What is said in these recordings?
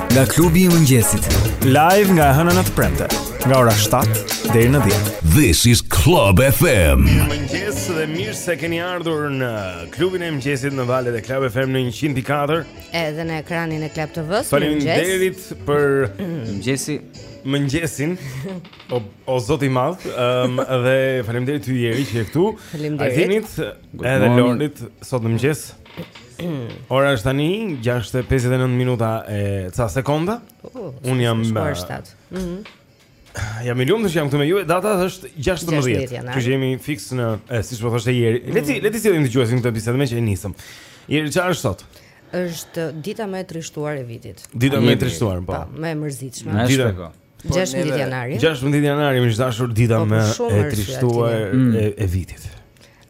Nga klubi i mëngjesit, live nga e hëna në të premte, nga ora 7 deri në 10. This is Club FM. Mëngjes dhe mirë se keni ardhur në klubin e mëngjesit në valët e Club FM në 104. Edhe në ekranin e Club TV-s. Faleminderit për mëngjesi, mëngjesin. O, o zoti i madh, ëm um, dhe faleminderit ty Jeri që je këtu. Faleminderit. Edhe Lorit sot në mëngjes. Ora është tani 6:59 minuta e ca sekonda. Uh, Unë jam në uh, shtatë. Mhm. Mm jam i lumtur që jam këtu me ju. Data është 16. Që jemi fiks në, e, siç po thoshte Jeri. Le t'i, le t'i sjellim dëgjuesit këtë bisedë meqë e nisëm. Jeri çfarë është sot? Është dita më e trishtuar e vitit. Dita më e trishtuar, po. Më e mërzitshme. Dita. 16 janari. 16 janari është dashur dita po, më e trishtuar mm. e, e vitit.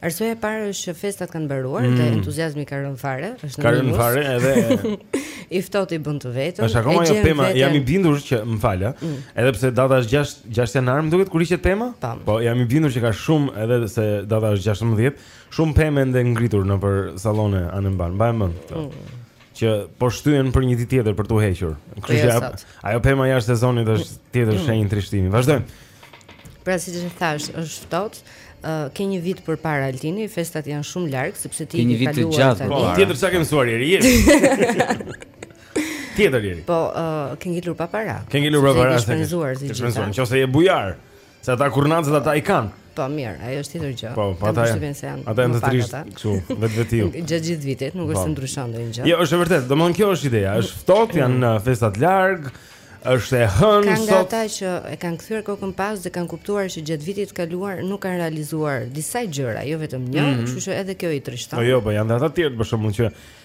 Arsyeja e parë është që festat kanë mbaruar mm. dhe entuziazmi ka rënë fare, është në minus. Ka rënë fare edhe i ftohti bën të vetën. Është akoma një tema, vetëm... jam i bindur që më fal, mm. edhe pse data është 6 6 janar, më duket kur ishte tema? Tam. Po jam i bindur që ka shumë edhe se data është 16, shumë pemë ende ngritur nëpër sallone anembanë. Mbaj mend. Mm. që po shtyhen për një ditë tjetër për t'u hequr. Kështu që ajo, ajo pema jashtë sezonit është tjetër shenjë mm. trishtimi. Vazhdojmë. Pra siç e thashë, është ftohtë. Uh, ke një vit përpara Altini, festat janë shumë larg sepse ti ke një vit të gjatë. Po, tjetër ça ke mësuar Jeri? Tjetër Jeri. Po, uh, ke ngelur pa para. Ke ngelur pa para. Ke shpenzuar të gjitha. Nëse je bujar, Se ata kurnacët dhe ata i kanë. Po mirë, ajo është tjetër gjë. Po, po ata janë. Ata janë të trishtë këtu, vetvetiu. Gjatë gjithë vitit nuk është po. se ndryshon ndonjë gjë. Jo, është e vërtetë. Domthon kjo është ideja. Është ftohtë, janë mm. uh, festat larg. Është e hënë sot. Janë ata që e kanë kthyer kokën pas dhe kanë kuptuar që gjatë vitit të kaluar nuk kanë realizuar disa gjëra, jo vetëm një, mm-hmm. kështu që edhe kjo i trishton. Po jo, po janë ata të tjerët për shkakun që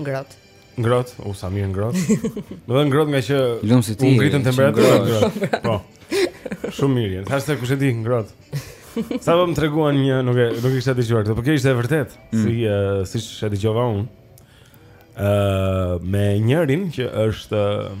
Ngrohtë. Ngrohtë, u sa mirë ngrohtë. Domethënë ngrohtë ngaqë lum si ti. U ngritën temperaturat ngrohtë. Po. Shumë mirë. Thashë se kush e di ngrohtë. Se mbrëmë treguan një, nuk e nuk e kisha dëgjuar këtë, por kjo ishte e vërtetë, mm. si uh, siç e dëgjova unë. Ëh, uh, me njërin që është uh,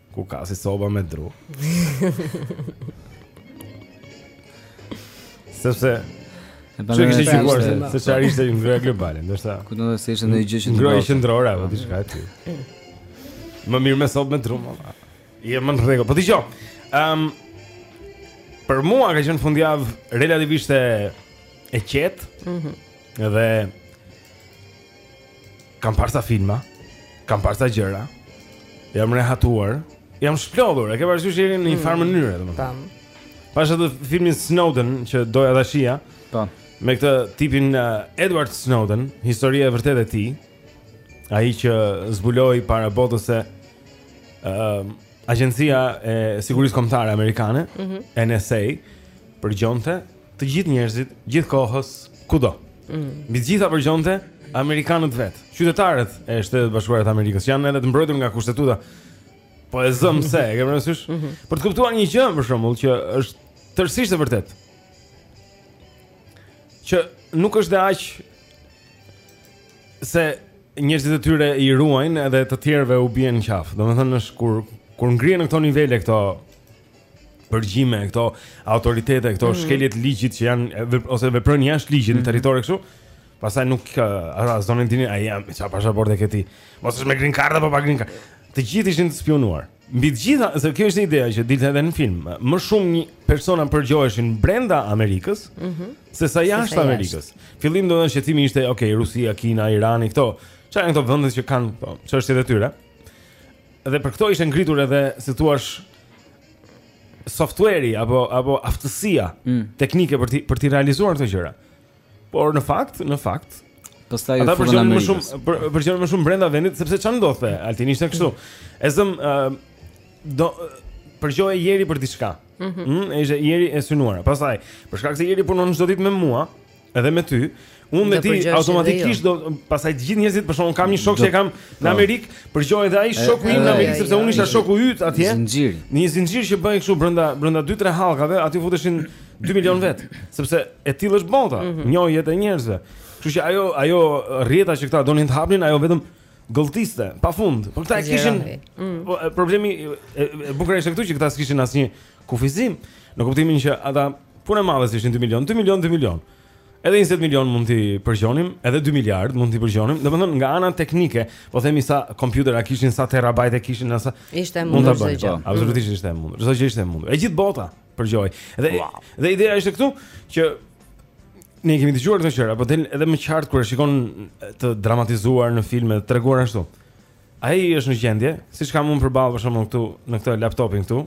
Ku ka si soba me dru. Sepse e kishte dëgjuar se çfarë ishte ngrohja globale, ndoshta. Ku do të thotë se ishte ndonjë gjë që ngroh. Ngrohja qendrore apo diçka e tillë. Më mirë me sobë me dru. Je më në rregull. Po dëgjoj. Ehm Për mua ka qenë fundjavë relativisht e e qetë. Mhm. Dhe Kam parë sa filma, kam parë sa gjëra. Jam rehatuar, jam shplodhur, e ke parasysh jeni në një farë hmm. mënyre, domethënë. Tam. Pashë atë filmin Snowden që doja ta shija. Tam. Me këtë tipin uh, Edward Snowden, historia e vërtetë e tij. Ai që zbuloi para botës se ë uh, Agjencia e Sigurisë Kombëtare Amerikane, mm -hmm. NSA, përgjonte Të gjithë njerëzit, gjithë kohës, kudo. Mm. Mbi të gjitha përgjonte amerikanët vet, qytetarët e Shteteve të Bashkuara të Amerikës, që janë edhe të mbrojtur nga Kushtetuta. Po e zëm se, e ke parasysh? Mm -hmm. Për të kuptuar një gjë për shembull që është tërësisht e vërtetë. Që nuk është dhe aq se njerëzit e tyre i ruajnë edhe të tjerëve u bien në qafë. Domethënë është kur kur ngrihen në këto nivele këto përgjime këto autoritete, këto mm. shkelje të ligjit që janë vep, ose veprojnë jashtë ligjit mm. në mhm. territor kështu. Pastaj nuk ka uh, s'dua t'ia di çfarë pasaporte ke ti. Mos është me green card apo pa green card. Të gjithë ishin të spionuar. Mbi të gjitha, se kjo është ideja që dilte edhe në film. Më shumë persona përgjoheshin brenda Amerikës, mm -hmm. se sa jashtë Amerikës. Fillimi domethënë shqetësimi ishte, ok, Rusia, Kina, Irani këto. Që janë këto vende që kanë po, çështjet e tyre? Dhe për këto ishte ngritur edhe si thua software-i apo apo aftësia mm. teknike për t'i për t'i realizuar këto gjëra. Por në fakt, në fakt, pastaj ata përgjonin më shumë për, përgjonin më shumë brenda vendit sepse ça ndodhte, Altin ishte kështu. E zëm uh, do përgjohej Eri për diçka. Mhm. Mm -hmm. mm, ishte Eri e synuar. Pastaj, për shkak se Eri punon çdo ditë me mua, Edhe me ty, unë me ty automatikisht jo. do pastaj të gjithë njerëzit, për shembull unë kam një shok që kam në po. Amerikë, përgjohet dhe ai shoku im në Amerikë sepse unë isha shoku yt atje. Zinxhir. Në një zinxhir që bëhen kështu brenda brenda 2-3 hallkave, aty futeshin 2 milion vet, sepse e tillë është bota, mhm. njohjet e njerëzve. Kështu që ajo ajo rrjeta që këta donin të hapnin, ajo vetëm gëlltiste pafund. Por këta e kishin mm. po, problemi e bukur ishte këtu që këta s'kishin asnjë Kufizim, në kuptimin që ata punë e madhe se ishin 2 milion, 2 milion, 2 milion. Edhe 20 milion mund t'i përgjonin, edhe 2 miliard mund t'i përgjonin. Domethënë nga ana teknike, po themi sa kompjutera kishin, sa terabajte kishin, sa ishte mund ta bëj. Po, absolutisht ishte e mundur. Çdo gjë ishte e mundur. E gjithë bota përgjohej. Dhe wow. dhe ideja ishte këtu që ne kemi dëgjuar këto gjëra, po del edhe më qartë kur e shikon të dramatizuar në film, e treguar ashtu. Ai është në gjendje, siç kam unë përballë për shembull këtu në këtë laptopin këtu,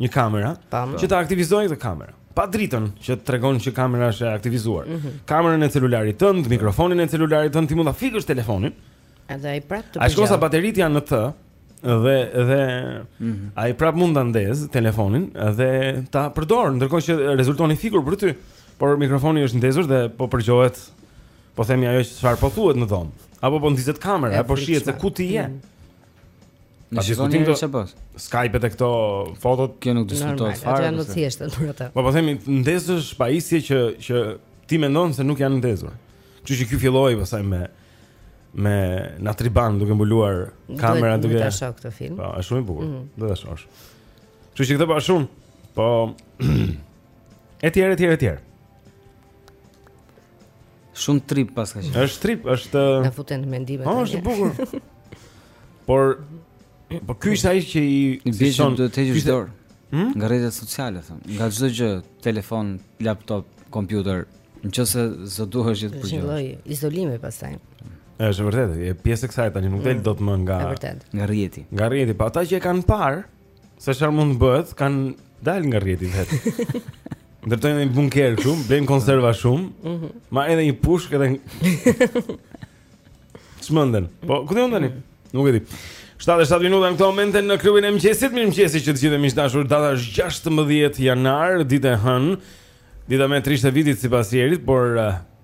një kamera që ta aktivizojë këtë kamerë. Pa dritën që të tregon që kamera është e aktivizuar. Mm -hmm. Kamerën e celularit tënd, mikrofonin e celularit tënd, ti mund ta fikësh telefonin. Edhe ai prapë të bëj. Aq kohë sa bateritë janë në të dhe dhe mm -hmm. ai prapë mund ta ndezë telefonin dhe ta përdor, ndërkohë që rezulton i fikur për ty. Por mikrofoni është ndezur dhe po përgjohet Po themi ajo që çfarë po thuhet në dhomë. Apo po ndizet kamera, apo shihet se ku ti je. Mm. Në shikonim do të bësh. Skype-t e këto fotot që nuk diskutohet fare. Ato janë më të thjeshta për atë. Po po themi të ndezësh pajisje që që ti mendon se nuk janë ndezur. Kështu që ky filloi pastaj me me natriban duke mbuluar kamerën duke. Do të shoh këtë film. Po, është shumë i bukur. Mm. Do ta shohësh. Kështu që këtë pa shumë. Po etj etj etj. Shumë trip paska qenë. Është trip, është Na futen në mendime. Po, është bukur. Por po ky ishte ai që i bën të heqësh dorë. Hmm? Nga rrjetet sociale thon, nga çdo gjë, telefon, laptop, kompjuter, nëqoftëse s'do duhesh të përgjigjesh. Është një lloj izolimi pastaj. Është vërtet, e pjesë e kësaj tani nuk del mm. dot më nga Nga rrjeti. Nga rrjeti, pa po ata që e kanë parë, Se çfarë mund të bëhet, kanë dalë nga rrjeti vetë. Ndërtojnë një bunker këtu, blejnë konserva shumë, mm -hmm. marrin edhe një pushkë edhe Çmendën. Po, ku di unë tani? Nuk e di. 77 minuta në këto momente në klubin e mëngjesit, mirëmëngjesi të gjithë miq të dashur, data është 16 janar, ditë e hënë. Dita më e trishtë e vitit sipas Jerit, por uh,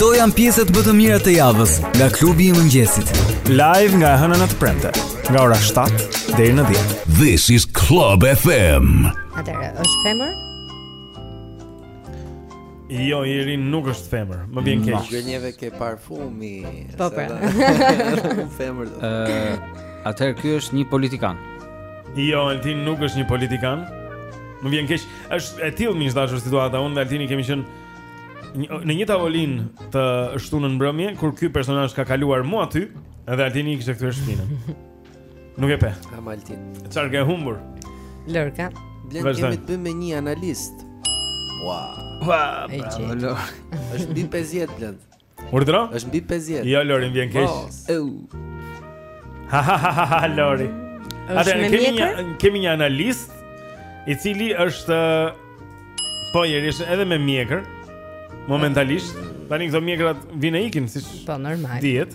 Këto janë pjesët më të mira të javës nga klubi i mëngjesit. Live nga e hëna në të premte, nga ora 7 deri në 10. This is Club FM. Atëherë, është femër? Jo, Iri nuk është femër. Më vjen keq. U gënjeve te parfumi. Po po. Femër. Ëh, atëherë ky është një politikan. Jo, Altin nuk është një politikan. Më vjen keq. Është e tillë miq të dashur situata. Unë dhe Altini kemi qenë në një tavolinë të shtunën mbrëmje kur ky personazh ka kaluar mu aty, edhe Altini i kishte kthyer shpinën. Nuk e pe. Kam Altin. Çfarë ke humbur? Lërka. Blen kemi të bëjmë me një analist. Ua. Ua. Është mbi 50 Blen. Urdhëro? Është mbi 50. Jo Lori, më vjen keq. Eu. Ha ha ha ha Lori. Atë kemi një kemi një analist i cili është po Jeri është edhe me mjekër momentalisht. Tani këto mjekrat vijnë e ikin si po normal. Diet.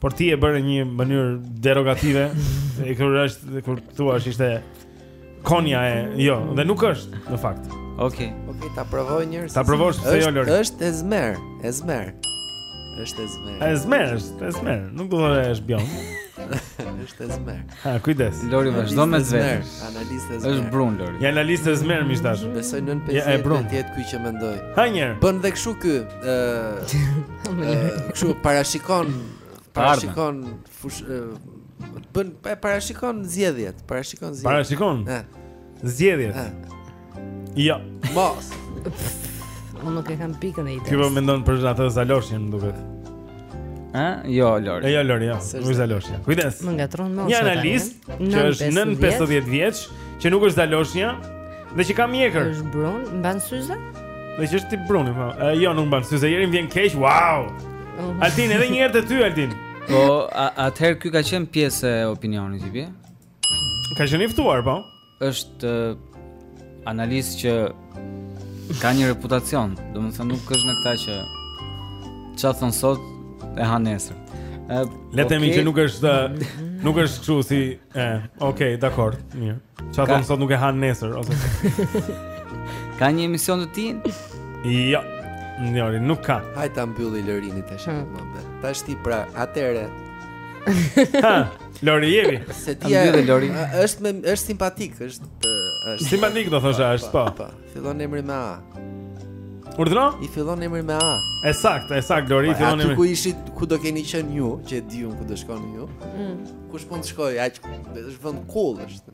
Por ti e bën në një mënyrë derogative, e kur është kur thua është ishte konja e, jo, dhe nuk është në fakt. Okej. Okay. Okej, okay, ta provoj një herë. Ta provosh se jo Lori. Është ezmer, ezmer. Është ezmer. Ezmer, ezmer, nuk do të thotë është biond. Është ezmer. Ha, kujdes. Lori vazhdo me ezmer. Analist ezmer. Është brun Lori. Ja analist ezmer miq të dashur. Besoj nën 50 ja, do të jetë ky që mendoj. Ha një. Bën dhe kështu ky. Ë kështu parashikon parashikon fush bën parashikon zgjedhjet, parashikon zgjedhjet. Parashikon. Ë. Zgjedhjet. Jo. Mos. Unë nuk e kam pikën e ideës. Ti po mendon për atë Zaloshin, më duket. Ë? Jo, Lori. E jo, Lori, jo. Nuk është Zaloshi. Kujdes. Më ngatërron, mos. Një analist që është nën 50 vjeç, që nuk është Zaloshi, dhe që ka mjekër. Është brun, mban syze? Dhe që është tip brun, po. E jo, nuk mban syze. Jeri, më vjen keq. Wow. Oh. Altin edhe një herë te ty, Altin. Po, atëherë ky ka qenë pjesë e Opinionit, i bie? Ka qenë i ftuar, po? Është uh, analist që ka një reputacion, domethënë nuk është nga këta që çfarë thonë sot e hanë nesër. Uh, Le të themi okay. që nuk është nuk është kështu si e, okay, dakord, mirë. Çfarë thotë sot nuk e ha nesër ose Ka një emision të tij? Jo. Jeri, nuk ka. Hajta mbylli lërinit tash. Tashti pra, atëherë. Lori jemi. Se ti je Lori. Është me është simpatik, është është. Simpatik do thosha, është po. I fillon emri me A. Urdhëro? I fillon emri me A. E saktë, e saktë Lori, po, fillon emri. Aty ku ishit, ku do keni qenë ju, që e di unë ku do shkoni ju. Mm. Kush mund të shkojë, aq është vend cool është.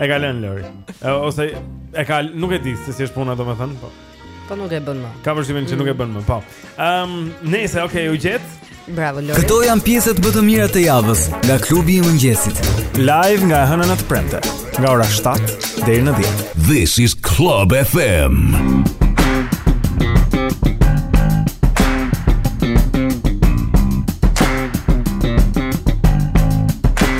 E ka lënë Lori. E, ose e ka nuk e di se si është puna domethënë, po. Po nuk e bën më. Kam përshtypjen që nuk e bën më, po. Ehm, um, nëse okay, u gjet. Bravo Lori. Këto janë pjesët më të mira të javës nga Klubi i Mëngjesit. Live nga e hëna në të premte, nga ora 7 deri në 10. This is Club FM.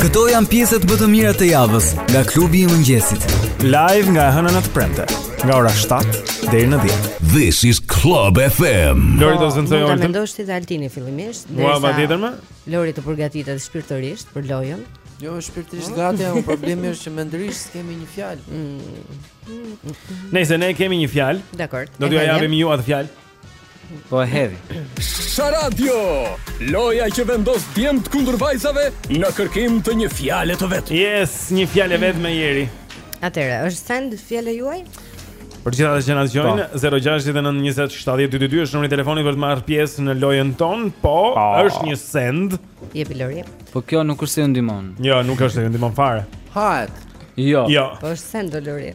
Këto janë pjesët më të mira të javës nga Klubi i Mëngjesit. Live nga e hëna në të premte, nga ora 7 deri në 10. This is Club FM. Lori do të zëvendësojë. Po, mendosh ti Altini fillimisht, derisa. Ua, patjetër more? Lori të përgatitet shpirtërisht për lojën. Jo, shpirtërisht gati, por problemi është që mendërisht kemi një fjalë. Mm. Nëse ne kemi një fjalë, dakord. Do t'ju japim ju atë fjalë. Po e hedhi. Sharadio, loja që vendos djemt kundër vajzave në kërkim të një fjale të vetme. Yes, një fjale të vetme, Jeri. Atëherë, është send fjala juaj? Për gjithë ata që na dëgjojnë, 069 20 70 222 është numri i telefonit për të marrë pjesë në lojën tonë, po pa. është një send. Jepi Lori. Po kjo nuk është se ju ndihmon. Jo, nuk është se ju ndihmon fare. Hahet? Jo. Jo. Po është send Lori.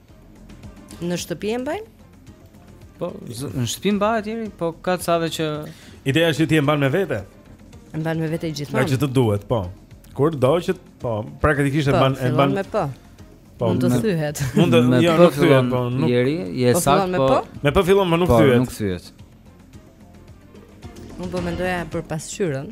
Në shtëpi e mbajnë? Po, në shtëpi mbahet deri, po ka ca veta që Ideja është që ti e mban me vete. E mban me vete gjithmonë. Nga që të duhet, po. Kur do që po, praktikisht e po, mban e mban me po. Po, mund të thyhet. Mund të jo, nuk thyhet, po, nuk. Jeri, je po, saktë, po. Me po fillon, më nuk po, thyhet. Po, nuk thyhet. Unë po mendoja për pasqyrën.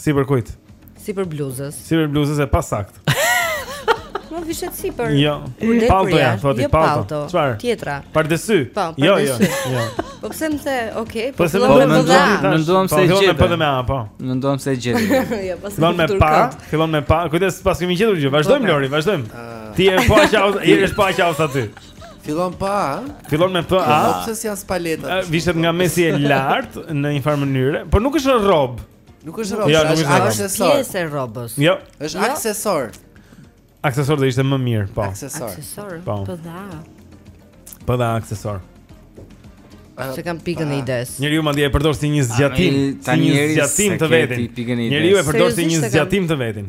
Sipër kujt? Sipër bluzës. Sipër bluzës e pasaktë. Nuk vishet sipër. Jo. Palto ja, po ti palto. Çfarë? Tjetra. Pardesy. Po, jo, jo, jo. Po pse më the, okay, po fillon me pa, po, the? Mendojmë se gjet. Po fillon me pa, po. Mendojmë se gjet. Jo, pa. Fillon me pa, fillon me pa. Kujdes, pa s'kemi gjetur gjë. Vazhdojmë Lori, vazhdojmë. Ah. Ti je po aq, je po aq aty. Fillon pa, ha? Fillon me pa. Po pse s'janë spaletat? Vishet nga mesi e lart në një farë mënyre, por nuk është rrobë. Nuk është rrobë, jo, është aksesor. Pjesë e rrobës. Jo. Është jo. aksesor. Aksesor do ishte më mirë, po. Aksesor. Aksesor. Po. po dha. Po dha aksesor. S'e kam pikën e idesë. Njeriu madje e përdor si një zgjatim, si një zgjatim të vetin. Njeriu e përdor si një zgjatim të vetin.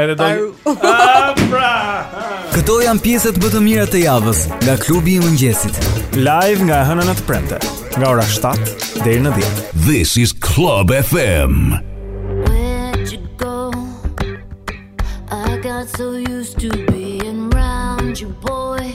Edhe do. Ah, pra. Këto janë pjesët më të mira të javës nga klubi i mëngjesit. Live nga e hëna në të premte, nga ora 7 deri në 10. This is Club FM. So used to being around you, boy.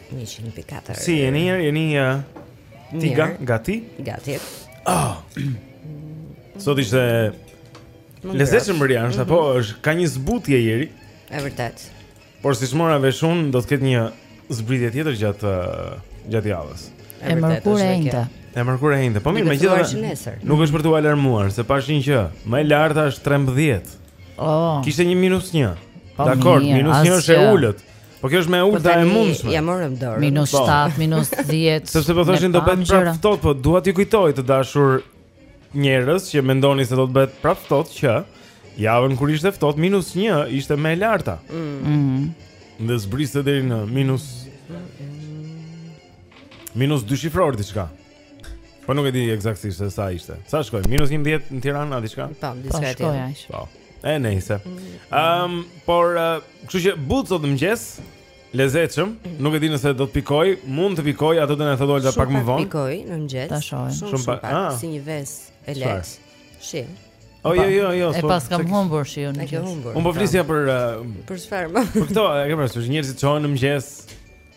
104. Si jeni? Jeni uh, ti ga, gati? Gati. Ah. Sot ishte lezetshëm për janë, është apo mhm. është ka një zbutje ajri. E vërtetë. Por siç mora vesh unë, do të ketë një zbritje tjetër gjatë gjatë javës. E mërkurë, e enjte. E mërkurë, e enjte. Po mirë, megjithatë. Nuk është për t'u alarmuar, se pashë që më e larta është 13. Oh. Kishte një minus 1. Po dakord, minus 1 është e ulët. Po kjo është më e ulëta e mundshme. Ja morëm dorë. Minus 7, po. minus 10. Sepse po thoshin do bëhet prapë ftohtë, po dua t'ju kujtoj të dashur njerëz që mendoni se do të bëhet prapë ftohtë që javën kur ishte ftohtë minus 1 ishte më e larta. Ëh. Mm. Mhm. Dhe zbriste deri në minus minus dy shifror diçka. Po nuk e di ekzaktësisht se sa ishte. Sa shkoi? Minus 11 në Tiranë apo diçka? Po, diçka po, e tillë. Po. E nejse. Ehm, um, por eh, kështu që butë sot mëngjes lezetshëm, nuk e di nëse do të pikojë, mund të pikojë, ato do të na thotë Olga pak më vonë. Shumë pikoi në mëngjes. Ta shohim. Shumë, shumë pak, ah. si një vesë e lehtë. Shi. O jo jo jo. E paskam humbur shi unë. Unë po flisja për eh, për çfarë? Për këto, e ke parasysh njerëzit çohen në mëngjes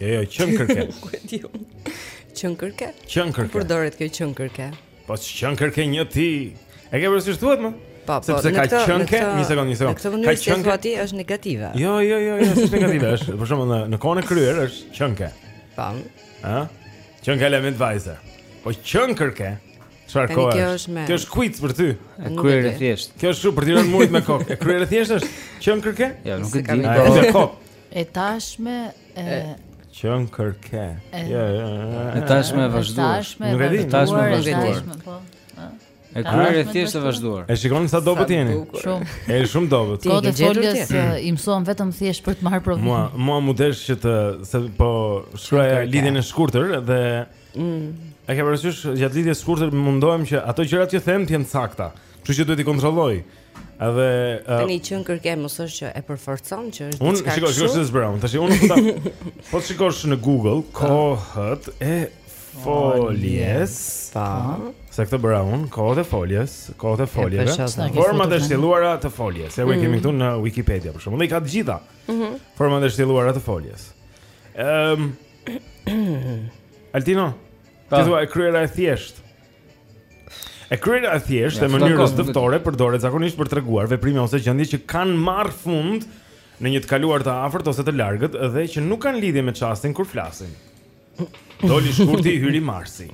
Jo, jo, qënkërke. Nuk e di. Qënkërke? Qënkërke. Përdoret kjo qënkërke. Po qënkërke njeh ti. E ke vështirë thuat më? Po, po. Sepse ka qënkë, një sekond, një sekond. Në këtë mënyrë që thua ti është negative. Jo, jo, jo, jo, është negative, është. Për shembull në në kohën e kryer është qënkë. Po. Ë? Qënkë element vajze. Po qënkërke. Çfarë kohë? Kjo është me. Kjo është quiz për ty. E kryer e thjeshtë. Kjo është shumë për të rënë murit me kokë. E kryer e thjeshtë është? Qënkërke? Jo, nuk e di. Ai ka kokë. E tashme e qenkërke. Ja, ja, ja. E tashme e vazhduar. E tashme e vazhduar. Po. E kryer e thjeshtë e vazhduar. E shikoni sa të dobët jeni. Shumë. E shumë dobët. Kohët e foljes i mësuam vetëm thjesht për të marrë provim. Mua, mua m'u desh që të se po shkruaja lidhjen e shkurtër dhe mm. e ke parasysh gjatë lidhjes së shkurtër mundohem që ato gjërat që them të jenë të sakta. Kështu që duhet t'i kontrolloj. Edhe uh, tani qenkërke mos është që e përforcon që është diçka. Unë shikoj, shikoj se zbron. Tash unë po ta. Po shikoj në Google po. kohët e foljes, ta. Po. Se këtë bëra unë, kohët e foljes, kohët e foljeve. Format e shtjelluara të foljes. Se mm. kemi këtu në Wikipedia për shembull. Dhe i ka të gjitha. Mhm. Format e shtjelluara të foljes. Ehm. Altino. Ti thua e kryera e thjeshtë. E kryera e thjeshtë e mënyrës dëftore përdoret zakonisht për të treguar veprime ose gjendje që kanë marrë fund në një të kaluar të afërt ose të largët dhe që nuk kanë lidhje me çastin kur flasin. Doli shkurti hyri marsi.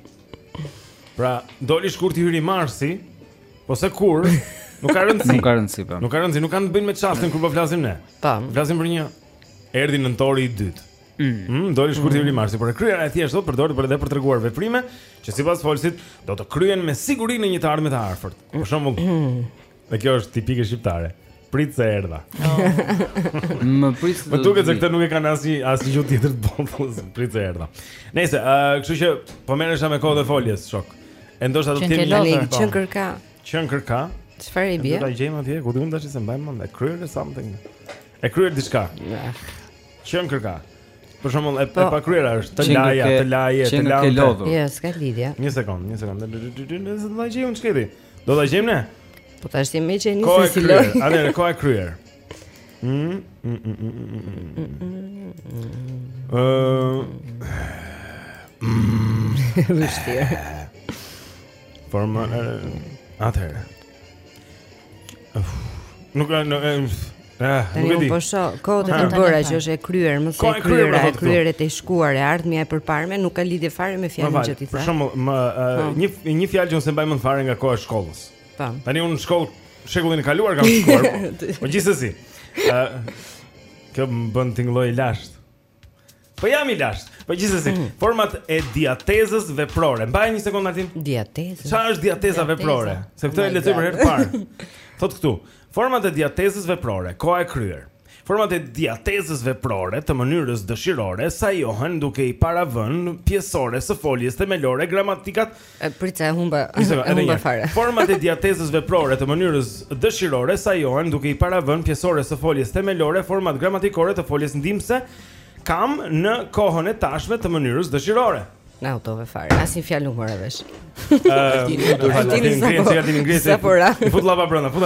Pra, doli shkurti hyri marsi, po se kur nuk ka rëndësi. nuk ka rëndësi po. Nuk ka rëndësi, nuk kanë të bëjnë me çastin kur po flasim ne. Tam. Flasim për një erdhi nëntori i dytë. Mm. Mm, doli shkurti mm. hyri marsi, por e kryera e thjeshtë mund të përdoret për edhe për të treguar veprime që sipas folësit do të kryhen me siguri në një të ardhme të afërt. Për shembull, mm. dhe kjo është tipike shqiptare. Prit se erdha. Oh. Më prit. Po duket se këtë nuk e kanë asnjë asnjë gjuhë tjetër të botës. Prit se erdha. Nëse, ë, uh, kështu që po merresha me kohët e foljes, shok. E ndoshta do të kemi një link qenkërka. Qenkërka. Çfarë i bie? Do ta gjejmë atje, ku di unë tash s'e mbaj mend, e kryer something. E kryer diçka. Yeah. Qenkërka. Për shembull, e, po, e pakryera është të laja, të laje, të laje. Jo, s'ka lidhje. Një sekond, një sekond. Ne do ta gjejmë këtu. Do ta gjejmë ne. Po tash ti më që nisi si lë. A dhe në kohë e kryer. Mm. Ëh. Vështirë. Forma atëherë. Nuk e nuk e Ah, nuk e di. Po shoh, kohët e përbëra që është e kryer, më se e kryer, e kryer e tejshkuar e ardhmja e përparme nuk ka lidhje fare me fjalën që ti the. Për shembull, më po. një një fjalë që unë s'e mbaj mend fare nga koha e shkollës. Po. Tani unë në shkollë shekullin e kaluar kam shkuar. Po, po gjithsesi. Ë Kjo më bën të tingëlloj i lashtë Po jam i lashtë. Po gjithsesi, mm. format e diatezës veprore. Mbaj një sekondë Altin. Diateza. Ça është diateza, diateza. veprore? Se këtë e lexoj për herë të parë. Thotë këtu, format e diatezës veprore, koha e kryer. Format e diatezës veprore të mënyrës dëshirore sajohen duke i paravënë pjesores së foljes themelore gramatikat E prit e humba, e humba fare. Format e diatezës veprore të mënyrës dëshirore sajohen duke i paravënë pjesore së foljes themelore format gramatikore të foljes ndihmëse kam në kohën e tashme të mënyrës dëshirore. Na hutove fare. Asnjë fjalë nuk mora vesh. Ëh, do të thotë në ngrenë, çka ti në ngrenë? Sa po ra? Fut llapën brenda, fut.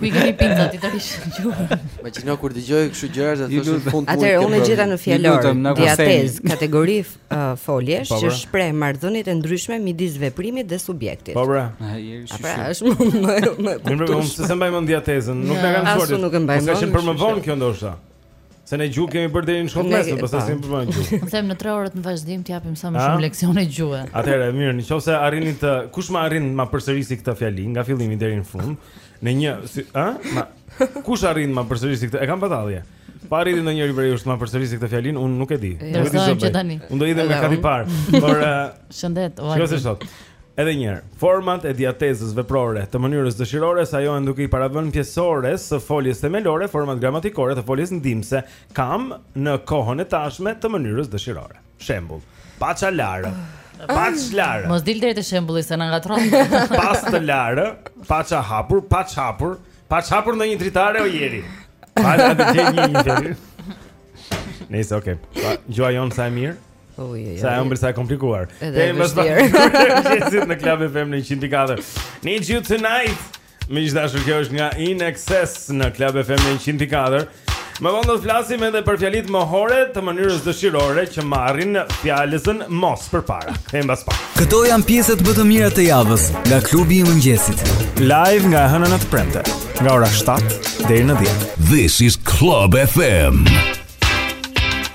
Ku i kemi pinza ti tani gjuhën? Ma çino kur dëgjoj kështu gjëra, do të thosh Fundo. Atëherë unë gjeta në fjalor. Diatezë, kategori uh, foljesh po, që shpreh marrëdhëniet e ndryshme midis veprimit dhe subjektit. Po pra. A pra, është më më më. Mirë, unë s'ma mban mendja diatezën, nuk e kam në shkollë. As unë nuk e mbaj mend. Është për më vonë kjo ndoshta. Se ne gjuhë kemi bërë deri në shkollë të mesme, pastaj s'bëjmë gjuhë. Unë them në 3 orët në vazhdim të japim sa më shumë leksione gjuhë. Atëherë, mirë, nëse arrini të kush më arrin ma përsërisë këtë fjali nga fillimi deri në fund, në një, ë? Kush arrin ma përsërisë këtë? E kam batalje. Po arriti ndonjëri prej jush të ma përsërisë këtë fjalinë, unë nuk e di Dorëzohem që tani Unë do hidhem nga kati parë Por Shëndet Shko se s'do Edhe një herë Format e diatezës veprore Të mënyrës dëshirore Sajohen duke i paravënë pjesores Së foljes themelore Format gramatikore Të foljes ndihmëse Kam në kohën e tashme Të mënyrës dëshirore Shembull Paça larë Paça larë Mos dil drejt te shembulli se na ngatërron Pastë larë Paça hapur Paç hapur Paç hapur ndonjë dritare o Jeri. Po na të gjej një Jeri. Nejse, okay. Pa gjuha jonë sa e mirë. Oj, oj, Sa e ëmbël, sa e komplikuar. Edhe e vështirë. Gjithsesi në Club FM në 104. Need you tonight. Miq të dashur kjo është nga INXS në Club FM në 104. Më vonë do të flasim edhe për fjalitë mohore të mënyrës dëshirore që marrin fjalëzën mos përpara. Kthehemi pas pak. Këto janë pjesët më të mira të javës nga klubi i mëngjesit. Live nga e hëna në të premte, nga ora 7 deri në 10. This is Club FM.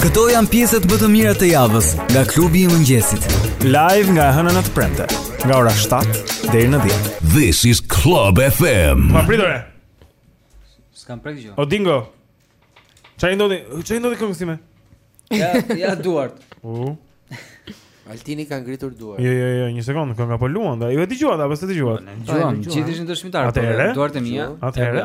Këto janë pjesët më të mira të javës nga klubi i mëngjesit. Live nga e hëna në të premte, nga ora 7 deri në 10. This is Club FM. Ma pritore. S'kam prek gjë. O Dingo. Çfarë ndodhi? Çfarë i ndodhi këngës time? Ja, ja duart. U. Altini ka ngritur duart. Jo, jo, jo, një sekondë, kënga po luan, da. Ju e dëgjuat apo s'e dëgjuat? Ne dëgjuam, të gjithë ishin dëshmitarë. Po, duart e mia. Atëherë.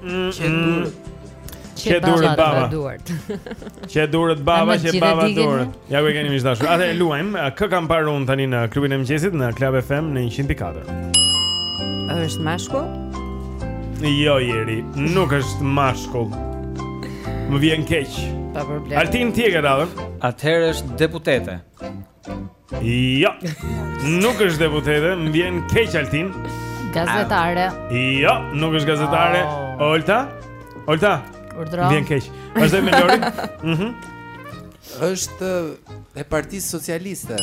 Qe durt. Qe durt baba. Qe durt baba, qe baba durt. Ja ku e keni miq të dashur. Atëherë luajmë, kë kam parë unë tani në klubin e mëngjesit në Club FM në 104. Është mashkull? Jo, Jeri, nuk është mashkull. Më vjen keq. S'ka problem. Altin ti e ke radhën. Atëherë është deputete. Jo. Nuk është deputete, më vjen keq Altin. Gazetare. Jo, nuk është gazetare. Oh. Olta? Olta? Urdhro. Më vjen keq. Vazhdoj me Lorin. Mhm. Mm është e Partisë Socialiste.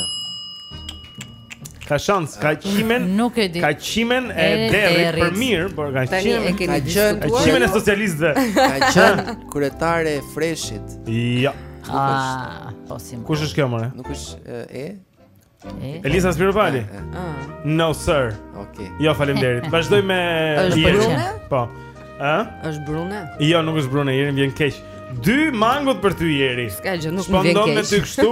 Ka shans, ka qimen. Nuk e di. Ka qimen e derrit për mirë, por ka qimen. Ka qimen e socialistëve. Ka qenë kryetare e Freshit. Jo. Ah, po si. Kush është kjo more? Nuk është e. E. Elisa Spiropali. Ah. No sir. Okej. Jo, faleminderit. Vazhdoj me Brune? Po. Ë? Është brune? Jo, nuk është brune, Jeri, më vjen keq. Dy mangut për ty Jeri. S'ka gjë, nuk më vjen keq. Spondon me ty kështu.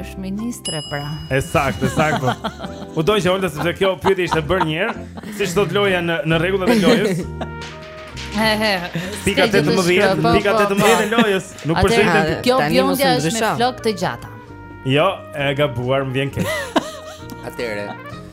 Është ministre pra. E saktë, saktë. U dogj dhe Olta sepse kjo pyetje ishte bërë një herë, siç thotë loja në në rregullat e lojës. Pika 18, po, po, pika 18 po. e lojës. Nuk përsëritet. Kjo bjondja është me flokë të gjata. Jo, e gabuar, më vjen keq. Atëherë.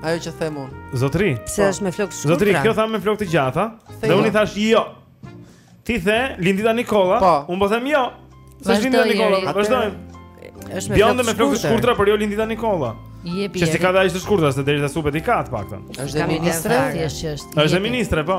Ajo që them unë. Zotri. Se është me flokë të shkurtra. Zotri, kjo tha me flokë të gjata. Dhe unë i thashë jo. Ti the Lindita Nikolla, po. unë po them jo. S'është Lindita Nikolla. Vazhdojmë. Është me flokë bjonde me flokë të shkurtra, por jo Lindita Nikolla. Jepi. Që s'i ka edhe aq të shkurtra, se deri te supet i ka të paktën. Është ministre, thjesht është. Është ministre, po.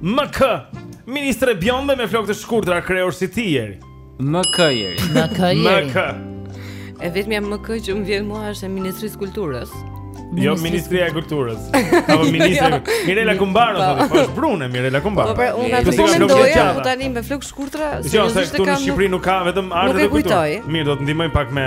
MK, ministre bjonde me flokë të shkurtra krehur si ti Jeri. MK Jeri. MK Jeri. MK. E vetmja MK që më vjen mua është e Ministrisë Kulturës. Jo ministria e kulturës. Apo ministri jo. Mirela Kumbaro thotë, po është brune Mirela Kumbaro. Po pra, unë atë po mendoja, po tani me flokë të shkurtra, jo, se këtu në Shqipëri nuk ka vetëm art dhe kulturë. Mirë, do të të ndihmoj pak me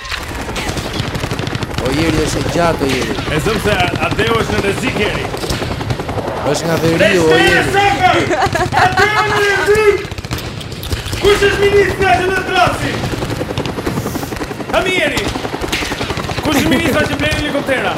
O Jeri është e gjatë o Jeri E zëmë se atdheu është në rrezik Jeri është nga veriu o Jeri Reshtë e atdheu në rrezik Kush është ministrja që në trasi? Hami Jeri Kush është ministrja që blen helikoptera?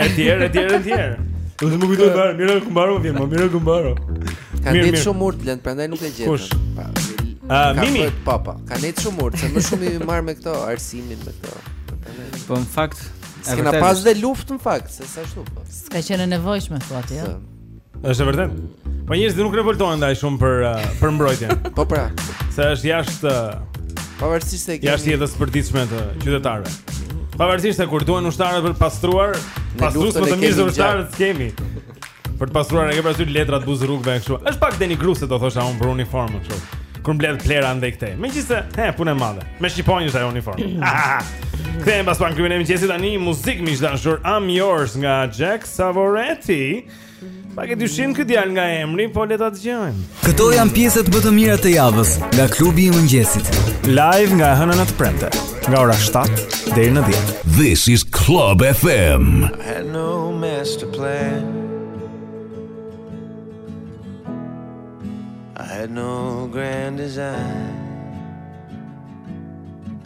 Etjera, etjera, etjera. Do të më kujtoj bërë, mira ku mbaro vjen, më mira ku mbaro. Ka ndenjur shumë urtë lent, prandaj nuk e gjetëm. Kush? Ah, Mimi. Po, po. Ka ndenjur shumë urtë, se më shumë i marr me këto arsimin me këto. Po në fakt, s'kena pas dhe luftë në fakt, se sa ashtu po. S'ka qenë e nevojshme thotë, jo. Është vërtet. Po njerëzit nuk revoltohen dhe aq shumë për uh, për mbrojtjen. po pra. Se është jashtë uh, pavarësisht se kemi jashtë jetës së përditshme të qytetarëve. Pavarësisht se kur duhen ushtarët për të pastruar, pastrues më të mirë se ushtarët s'kemi. Për të pastruar e ke parasysh letrat buzë rrugëve kështu. Është pak denigruese do thosha unë për uniformën kështu. Kur mbledh plehra andej këtej. Megjithëse, he, punë e madhe. Me shqiponjë është ajo uniformë. Kthehem pas pak në rimën e mëngjesit tani, muzikë miq të dashur, I'm yours nga Jax. Savoretti. Pak e dyshim këtë djalë nga emri, po le ta dëgjojmë. Këto janë pjesët më të mira të javës nga klubi i mëngjesit. Live nga e hëna në të premte, nga ora 7 deri në 10. This is Club FM. I had no master plan. I had no grand design.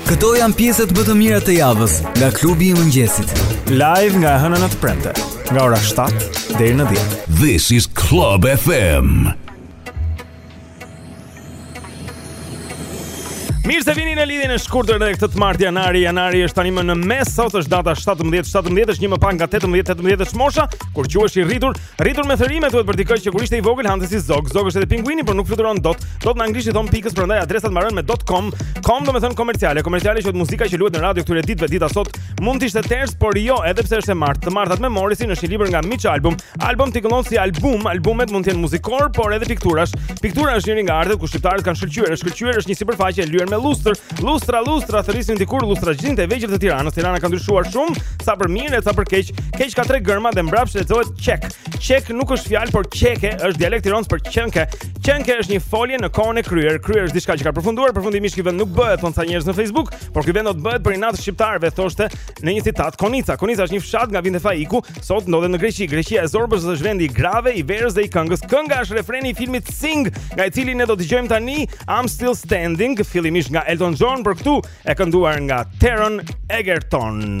Këto janë pjesët më të mira të javës nga klubi i mëngjesit. Live nga e hëna në të premte, nga ora 7 deri në 10. This is Club FM. Mirë se vini në lidhjen e shkurtër edhe këtë të martë janari, janari është tanimë në mes, sot është data 17, 17 është një më pak nga 18, 18 është mosha, kur quhesh i rritur, Rritur me thërrime thuhet për dikë që kur ishte i vogël hante si zog. Zog është edhe pinguini, por nuk fluturon dot. Dot në anglisht i thonë pikës, prandaj adresat mbarojnë me.com. Com domethënë komerciale. Komerciale quhet muzika që luhet në radio këtyre ditëve, dita sot mund të ishte ters, por jo, edhe pse është e martë. Të martat me Morrin është një libër nga Mitch Albom. Albom tingëllon si album, albumet mund të jenë muzikorë, por edhe pikturash. Piktura është njëri nga artet ku shqiptarët kanë shkëlqyer. E shkëlqyer është një sipërfaqe e lyer me llustër, Lustra, lustra, thërrisnin dikur lustraxhinjtë e vegjël të Tiranës. Tirana ka ndryshuar shumë, ca për mirë e ca për keq. Keq ka tre gërma dhe mbrapsht lexohet qek. Qek nuk është fjalë, por qeke është dialekt tironc për qenke. Qenke është një folje në kohën e kryer. Kryer është diçka që ka përfunduar, përfundimisht ky vend nuk bëhet, thonë ca njerëz në Facebook, por ky vend do të bëhet për inat të shqiptarëve, thoshte në një citat Konica. Konica është një fshat nga vinte Faiku, Sot ndodhet në Greqi. Greqia e Zorbës është vendi i grave, i verës dhe i këngës. Kënga është refreni i filmit Sing, nga i cili ne do të dëgjojmë tani I'm Still Standing, fillimisht nga Elton John, por këtu e kënduar nga Taron Egerton.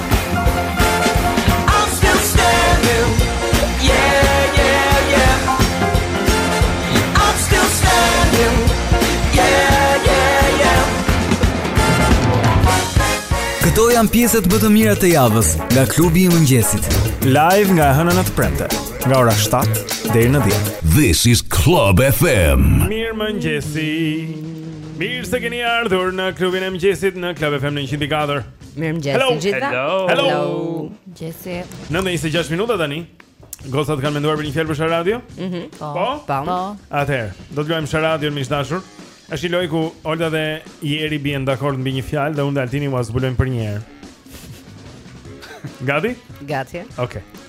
janë pjesët më të mira të javës nga klubi i mëngjesit. Live nga e hëna në të premte, nga ora 7 deri në 10. This is Club FM. Mirëmëngjesi. Mirë se keni ardhur në klubin e mëngjesit në Club FM në 104. Mirëmëngjes të gjitha. Hello. Hello. Jesse. Nëntë e 26 minuta tani. Gocat kanë menduar për një fjalë për Sharadio? Mhm. Mm po. Po. po. po. Atëherë, do të luajmë Sharadio, miq të dashur. Është një lojë ku Olta dhe Jeri bien dakord mbi një fjalë dhe unë dhe Altini ua zbulojmë përnjëherë. Gati? Gati. Okej. Okay.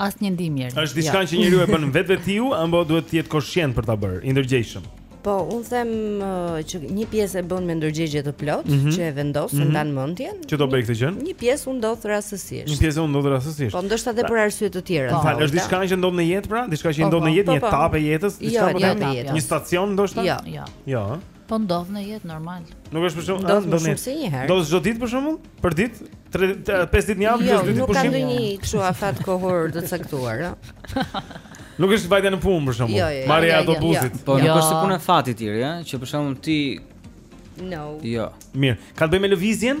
Asnjë ndihmë mirë. Është diçka që njeriu e bën vetvetiu, apo duhet të jetë koshient për ta bërë, i ndërgjegjshëm. Po, un them uh, që një pjesë e bën me ndërgjegje të plot, mm -hmm. që e vendos mm -hmm. ndan mendjen. Që do bëj këtë gjë? Një pjesë u ndodh rastësisht. Një pjesë u ndodh rastësisht. Po, ndoshta edhe për arsye të tjera. Po, është diçka që ndodh në jetë pra, diçka që po, ndodh në po, jetë, po, një etapë e jetës, diçka po, jo, jo, një stacion ndoshta? Jo, jo. Jo. Po ndodh në jetë normal. Nuk është për shkak të ndonjë. Do çdo ditë për shembull, për ditë, 3 5 ditë në javë, 2 jo, ditë pushim. Nuk ka ndonjë kështu afat kohor të caktuar, ëh. Nuk është vajtja në punë për shembull. Jo, jo, Marrja e autobusit. Po nuk është punë e fatit i ri, ëh, që për shembull ti No. Jo. Mirë, ka të bëjë me lëvizjen?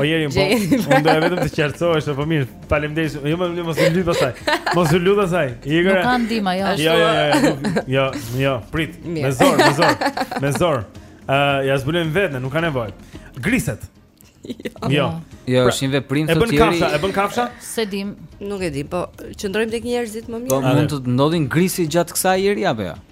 O jeri, po, unë dua vetëm të qartësoj, është po mirë, faleminderit, jo më mos u lut pastaj, mos u lut pastaj, i gërë. Nuk ka ndihma, jo. Jo, jo, jo, jo, jo, prit, me zor, me zor, me zor, uh, ja zbulojmë vetë, nuk ka nevojë, griset. Jo. Jo, jo pra, është një veprim thotë. E bën kafsha, e bën kafsha? Se dim, nuk e di, po qëndrojmë tek njerëzit më mirë. Po mund të ndodhin grisje gjatë kësaj ieri apo jo?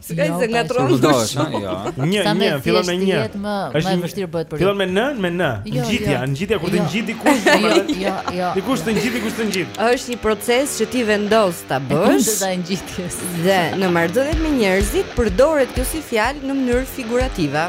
Si ka se ngatërron më shumë. Jo. Një, një, fillon me një. Është më vështirë bëhet për. Fillon me n, me n. Jo, jo. Ngjitja, ngjitja kur të ngjit dikush. Jo, jo, jo. Dikush të ngjit, dikush të ngjit. Është një proces që ti vendos ta bësh. Është ai ngjitjes. Dhe në marrëdhëniet me njerëzit përdoret kjo si fjalë në mënyrë figurative.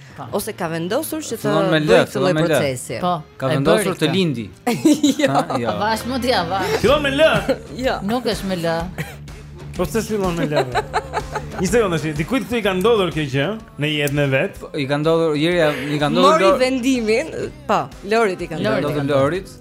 Po. Ose ka vendosur që të bëjë këtë lloj procesi. Po. Ka vendosur të lindi. Jo. jo. Vazhdo Media, vazhdo. Fillon me L. Jo. Nuk është me L. Po pse fillon me L? Një sekondë, si dikujt këtu i ka ndodhur kjo gjë në jetën e vet? Po, I ka ndodhur, Jeri, i ka ndodhur. Mori vendimin. Po, Lorit i ka ndodhur. Lorit.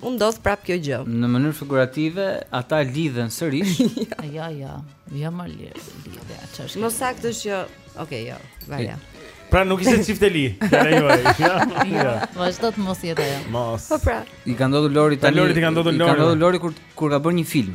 U ndodh prap kjo gjë. Në mënyrë figurative, ata lidhen sërish. Jo, jo. Jo më lidh, lidhja ç'është. Më saktë është që, ok, jo, vaja. Pra nuk ishte çifteli. Jo. Jo. Vazhdo të mos jetë ajo. Mos. Po pra. I ka ndodhur Lorit tani. Lori i ka ndodhur Lori. I ka ndodhur Lorit kur kur ka bërë një film.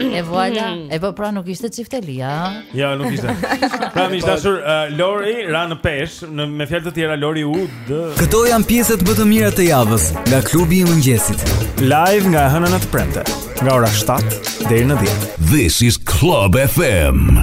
E voilà, e po pra nuk ishte çiftelia. Jo, nuk ishte. Pra më dashur uh, Lori ra në peshë, në me fjalë të tjera Lori u d. Këto janë pjesët më të mira të javës nga klubi i mëngjesit. Live nga e hëna në të premte, nga ora 7 deri në 10. This is Club FM.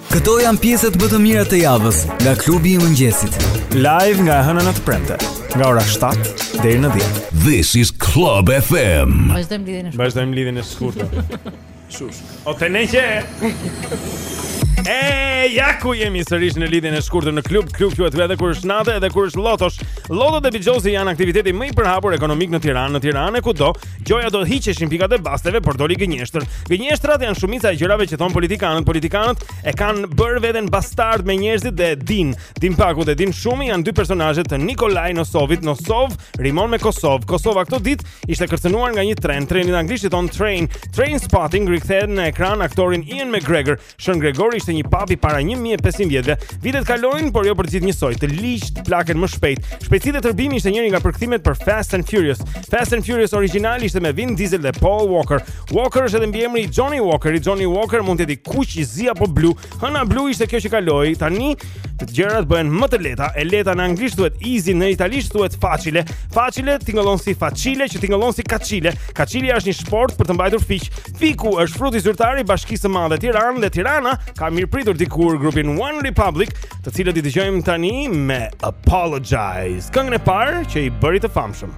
Këto janë pjesët më të mira të javës nga klubi i mëngjesit. Live nga e hëna në të premte, nga ora 7 deri në 10. This is Club FM. Vazhdojmë lidhjen e shkurtër. Vazhdojmë lidhjen e shkurtër. Shush. O te neje. E, ja ku jemi sërish në lidhjen e shkurtër në klub. Klub quhet edhe kur është natë, edhe kur është llotosh. Llotot dhe bixhozi janë aktiviteti më i përhapur ekonomik në Tiranë, në Tiranë e kudo. Gjoja do të hiqeshin pikat e basteve, por doli gënjeshtër. Gënjeshtrat janë shumica e gjërave që thonë politikanët. Politikanët e kanë bërë veten bastard me njerëzit dhe dinë. Dinëpaku dhe Dinëshumi janë dy personazhe të Nikolaj Nosovit. Nosov rimon me Kosovë. Kosova këto ditë ishte kërcënuar nga një tren. Trenit në anglisht i thonë train. Trainspotting rikthen në ekran aktorin Ewan McGregor, Shën Gregori ishte një papë para 1500 vjetëve. Vitet kalojnë, por jo për të gjithë njësoj. Të ligjtë plaken më shpejt. Shpejtësi dhe tërbim ishte njëri nga përkthimet për Fast and Furious. Fast and Furious origjinal ishte me Vin Diesel dhe Paul Walker. Walker është edhe mbiemri i Johnnie Walkerit. Johnnie Walker mund të jetë i kuq, i zi apo blu. Hëna blu ishte kjo që kaloi. Tani gjërat bëhen më të lehta. E lehta në anglisht thuhet easy, në italisht thuhet facile. Facile tingëllon si façile, që tingëllon si kaçile. Kaçilja është një shportë për të mbajtur fiq. Fiku është fruti zyrtar i Bashkisë së Madhe Tiranë dhe Tirana ka mirëpritur dikur grupin OneRepublic, të cilët i dëgjojmë tani me Apologize, këngën e parë që i bëri të famshëm.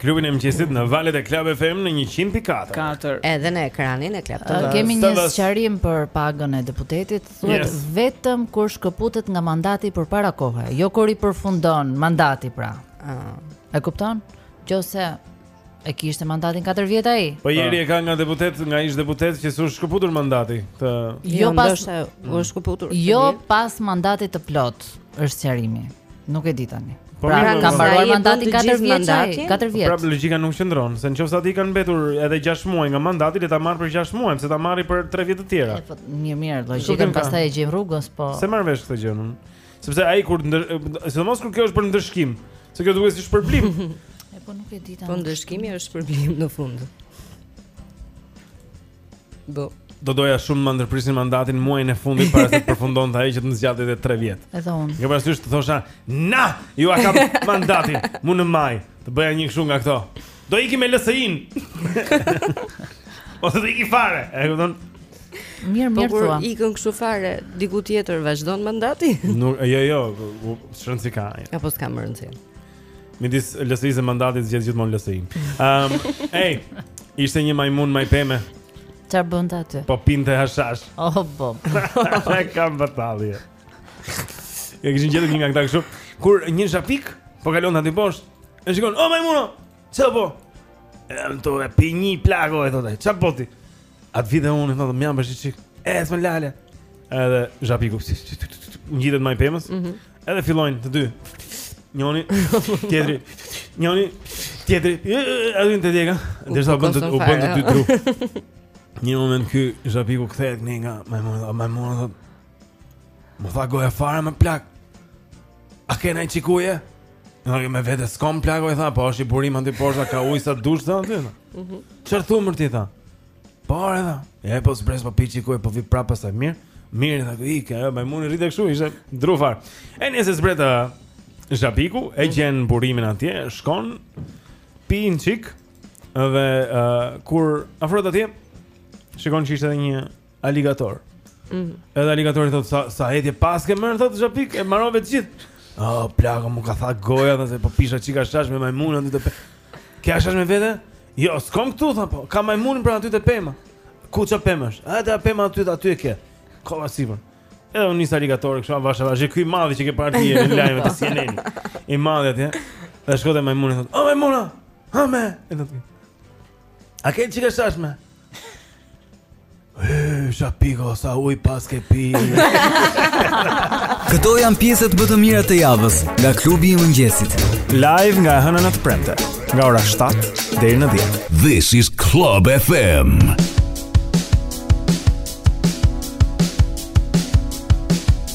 Klubin e mëngjesit në valët e Club FM në 100.4. Edhe në ekranin e Club TV. Uh, kemi një sqarim për pagën e deputetit, thuhet vetëm kur shkëputet nga mandati përpara kohe, jo kur i përfundon mandati pra. Uh. E kupton? Gjoja se e kishte mandatin 4 vjet ai. Po njëri e ka nga deputet, nga ish deputet që iu shkëput mandati të Jo, jo pas u shkëputur. Jo pas mandatit të plot, është sqarimi. Nuk e di tani. Po pra, pra ka mbaruar mandati 4 vjet, 4 vjet. Prapë logjika nuk qëndron, se nëqoftëse atij i kanë mbetur edhe 6 muaj nga mandati, le ta marrë për 6 muaj, pse ta marrë për 3 vjet të tjera. Po mirë, mirë, logjika pastaj e gjejmë rrugës, po. S'e marr vesh këtë gjë unë. Sepse ai kur sidomos kur kjo është për ndëshkim, se kjo duket si shpërblim. E po nuk e di tani. Po ndëshkimi është shpërblim në fund. Do do doja shumë ma ndërprisnin mandatin muajin e fundit para se të përfundonte ai që të zgjatej edhe 3 vjet. Edhe unë. E ke parasysh të thosha, "Na, jua kam mandatin, mu në maj." Të bëja një kështu nga këto. Do ikim me LSI-n. Ose do ikim fare, e kupton? Mirë, po mirë thua. Po ikën kështu fare, diku tjetër vazhdon mandati? Nuk, jo, jo, çfarë si ka? Apo s'ka më rëndësi. Midis LSI-së dhe mandatit zgjedh gjithmonë LSI-n. Ehm, um, ej, ishte një majmun maje peme. Çfarë bënte aty? Po pinte hashash. Oh, po. Ne kam batalje. Ja kishin gjetur një nga këta kështu, kur një zhapik po kalon aty poshtë, e shikon, "O majmuno, çfarë po?" Ehm, to e pi një plako e thotë, "Çfarë po ti?" Atë vite unë thotë, "Më jam bash çik." Hajde më lale. Edhe zhapiku ngjitet maje pemës. Mm -hmm. Edhe fillojnë të dy. Njoni, tjetri, njoni, tjetri. A vjen te djega? Derisa u bënë u bënë të dy tru. Një moment ky Zhapiku kthehet nga majmuni. M'u tha goja fare more plako. A ke nai çikë ujë? Nuk e me vete s'kom plako i tha, po është i burim andej poshtë ka ujë sa dush zon aty. Mhm. Çfarë thu mër ti tha? Po, edhe. Ja e po zbres po pi çik ujë po vi prapë pastaj mirë. Mirë tha ik, ai majmuni rrinte kështu, ishte tru fare. Edhe zbret ë Zhapiku e mhm. gjen burimin atje, shkon pin çik dhe ë kur afrohet atje, shikon që ishte edhe një aligator. Mhm. Edhe aligatori thotë sa sa etje paske mër thotë Zhapik, e marove të gjithë. Oh, plako m'u ka tha goja se po pisha çik hashash me majmunin aty te pe... Ke hashash me vete? Jo, s'kam këtu tha po. Ka majmunin pra aty te pema. Ku ça pema është? A ta pema aty, aty e ke. Kolla sipër. Edhe u nis aligatori kështu avash avash. Ky i madhi që ke parë ti në lajmet e CNN. I madhi atje. Dhe shkoi te majmuni thotë, "O majmun, a ha me." E thotë. A ke çik hashash me? Zhapiko, sa uj pas ke pi Këto janë pjesët më të mira të javës Nga klubi i mëngjesit Live nga e hëna në të premte Nga ora 7 deri në 10 This is Club FM This is Club FM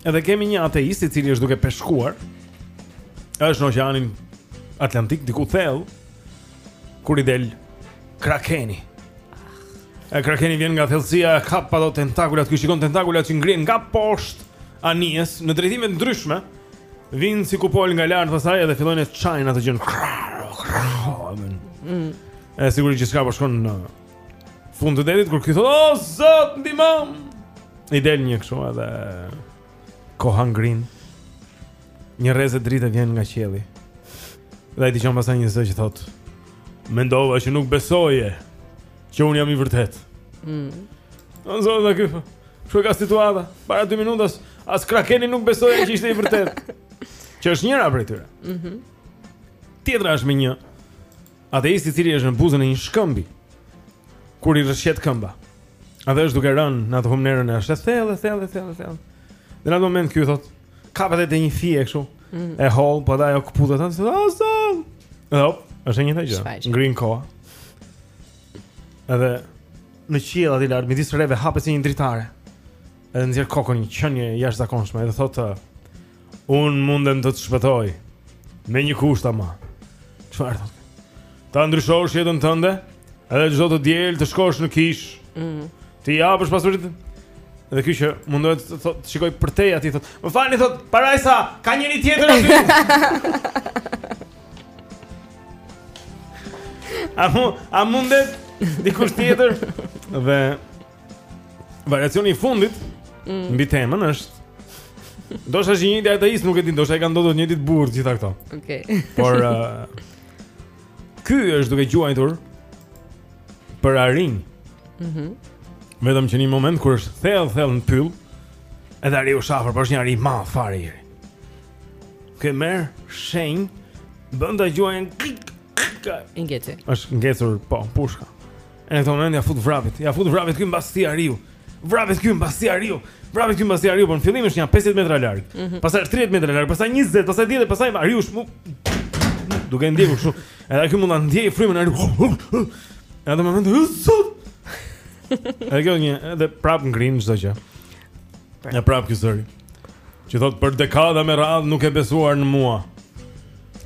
Edhe kemi një ateist i cili është duke peshkuar. Është në oqeanin Atlantik diku thellë kur i del krakeni. E krakeni vjen nga thellësia, kap ato tentakulat, ky shikon tentakulat që ngrihen nga poshtë anijes në drejtime të ndryshme. Vin si kupolë nga lart pastaj edhe fillojnë të çajnë atë gjën. Mm. Është sigurisht që s'ka po shkon në Fund të detit kur ky thotë, "O zot, ndihmom." I del një kështu edhe koha ngrin. Një rreze drite vjen nga qielli. Dhe ai dëgjon pasaj një zë që thotë, "Mendova që nuk besoje që un jam i vërtetë." Mm. O zot, tha ky. Kjo ka situata. Para 2 minutash as krakeni nuk besoja që ishte i vërtetë. Që është njëra prej tyre. Mhm. Mm Tjetra është me një Ateist i cili është në buzën e një shkëmbi kur i rrëshqet këmba. A dhe është duke rënë në atë humnerën e është e thellë, e thellë, e thellë, e thellë. Dhe në atë moment ky thotë, kapet te një fije kështu, mm. e hollë, po dhe ajo këputet, thotë, a së Dhe op, është e një të gjë, ngrin koha. Edhe në qiell aty lart, midis reve, hapet si një dritare. Edhe nxjerr kokën një qenie e jashtëzakonshme, edhe thotë, Unë mundem të të shpëtoj Me një kusht ama Çfarë thotë Ta ndryshosh jetën tënde Edhe çdo të diel të shkosh në kish mm -hmm. T'i japësh pasuritë Edhe ky që mundoj të, të, të shikoj përtej atij thot, Më falni thot parajsa Ka njëri tjetër aty A, mu, a mundet Dikush tjetër Dhe Variacioni i fundit mm. mbi temën është Ndoshta është një ateist, nuk e di, ndoshta i kanë ndodhur një ditë bukur gjitha këto okay. Por, uh, ky është duke gjuajtur për arin mm -hmm. Vetëm që në një moment kur është thellë, thellë në pyll Edhe ariu është afër, por po është një ari i madh fare i ri Ky merr shenjë, bën ta gjuajë I ngeci është ngecur, po, pushka Në këtë moment ia fut vrapit, ia fut vrapit ky mbas tij ariu. Vrapit ky mbas tij ariu. Vrapit ky mbas tij ariu, por në fillim është një 50 metra larg. Mm -hmm. Pastaj 30 metra larg, pastaj 20, pastaj 10, pastaj ariu është mu. Duke e ndjekur kështu. Edhe ky mund ta ndjejë frymën e ariut. Edhe në momentin e sot. Edhe kjo një, edhe prap ngrin çdo gjë. Ja prap ky zëri. Që thot për dekada me radhë nuk ke besuar në mua.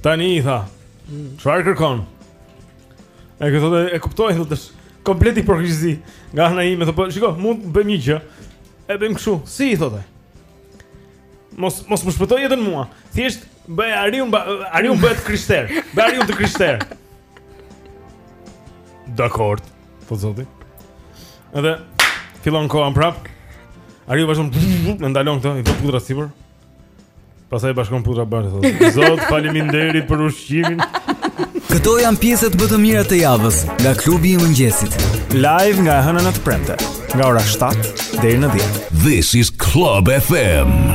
Tani i tha, mm. çfarë kërkon? E këtë e kuptoj thotë është Komplet i përgjëzi Nga ana ime thotë por po, Shiko, mund të bëjmë një gjë E bëjmë kështu Si i thotë Mos, mos më shpëto jetën mua Thjesht bëj ariun, bëj, ariun bëje të krishterë Bëj ariun të krishterë Dakord Thot zoti Edhe Filon koha më prap Ariu vazhdon Më ndalon këto I thot putra sipër Pastaj bashkon putrat bashkë thotë. Zot, faleminderit për ushqimin. Këto janë pjesët më të mira të javës nga klubi i mëngjesit. Live nga e hëna në të premte, nga ora 7 deri në 10. This is Club FM.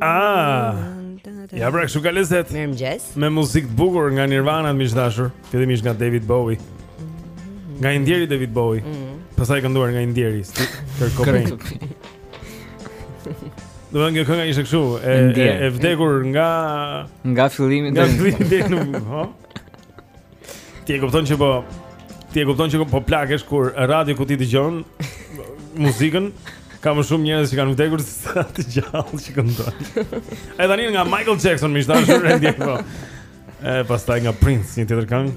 Ah. Ja pra, kështu ka lezet Mirëmëngjes. Me muzikë të bukur nga Nirvana miq të dashur, fillimisht nga David Bowie. Nga i ndjeri David Bowie. Mm -hmm. Pastaj kënduar nga i ndjeri Kurt Cobain. Domethënë kjo kënga ishte kështu, e, e, e vdekur nga nga fillimi deri në fund. Nga fillimi deri në fund, po. Ti e kupton që po ti e kupton që po plakesh kur radio ku ti dëgjon muzikën ka më shumë njerëz që kanë vdekur se sa të gjallë që këndojnë. Ai tani nga Michael Jackson më thashë shumë rendi po. E pastaj nga Prince, një tjetër këngë.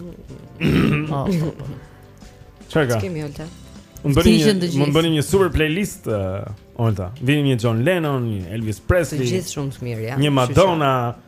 Çfarë ka? Kemi Olta. Më bëni një, më bëni një super playlist uh, Olta. Vëni një John Lennon, një Elvis Presley. Të gjithë shumë të mirë ja. Një Madonna. Shusha.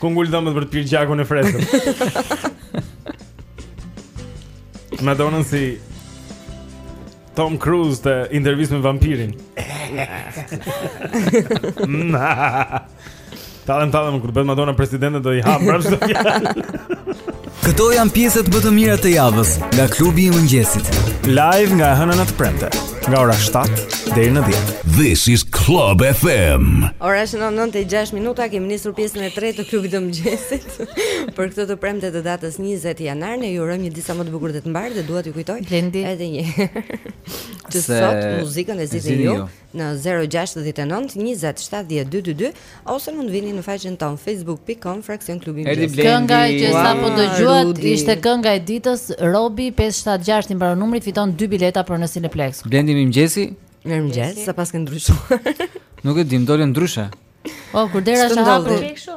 Ku ngul dhëmbët për të pirë gjakun e freskët? Madonna si Tom Cruise te Intervistë me vampirin. Talem, talem, kur bëhet Madonna presidente do i hajë mbrapsht çdo fjalë. Këto janë pjesët më të mira të javës nga klubi i mëngjesit. Live nga e hëna në të premte, nga ora 7 deri në 10. This is Club FM. Ora është 9:06 minuta, kemi nisur pjesën e tretë të klubit të mëngjesit. Për këtë të Premte të datës 20 janar ne ju urojmë një ditë sa më të bukur dhe të mbarë dhe dua t'ju kujtoj edhe një herë që sot muzikën e zgjidhni ju. në zero gjashtëdhjetë e nëntë njëzet shtatëdhjetë dy dy dy ose mund të vini në faqen tonë facebook.com fraksion klubi i mëngjesit. Kënga që sapo dëgjuat ishte kënga e ditës Robi 576 i mbaron numri fiton dy bileta për në Cineplexx. Blendi mirëmëngjesi, Mirëmëngjes, sa paske ndryshuar. nuk e dim, dole ndryshe. Oh, kur dera është e hapur. Ç'të ndodhi? Kështu.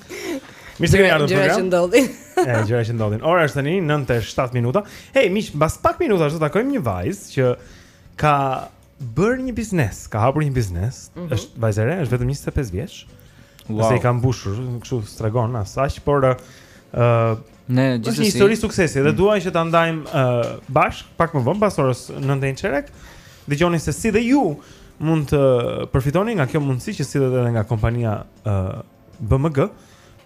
Mirë se keni ardhur në program. Gjëra që ndodhin. Ëh, gjëra që ndodhin. Ora është tani 9:07 minuta. Hey, miq, mbas pak minutash do të takojmë një vajzë që ka bërë një biznes, ka hapur një biznes. Mm -hmm. Është vajzë e re, është vetëm 25 vjeç. Wow. S'i ka mbushur, kështu tregon ajo, por ëh uh, Ne, është një histori suksesi dhe mm. duam që ta ndajmë uh, bashkë pak më vonë pas orës 9:00 çerek. Dëgjoni se si dhe ju mund të përfitoni nga kjo mundësi që sillet edhe nga kompania uh, BMG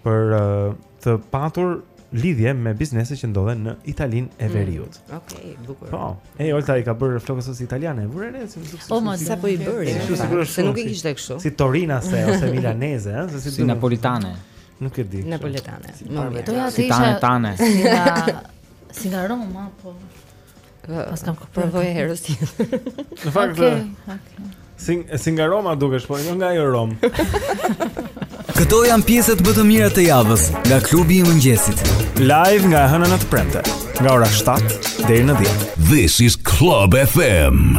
për të patur lidhje me biznese që ndodhen në Italinë e mm, Veriut. Mm, Okej, okay, bukur. Po, e Olta i ka bërë flokët si italiane, e vure re si duket. Po mos sapo i bëri. Se nuk e kishte kështu. Si torineze ose milaneze, ëh, se si napolitane. Nuk e di. Napolitane. Nuk e di. Italiane. Si nga Roma, po. Po s'kam kuptuar. Provoje herë tjetër. Në fakt. Okej. Okay. Si si nga Roma dukesh, po jo nga ajo Romë. Këto janë pjesët më të mira të javës nga klubi i mëngjesit. Live nga e hëna në të premte, nga ora 7 deri në 10. This is Club FM.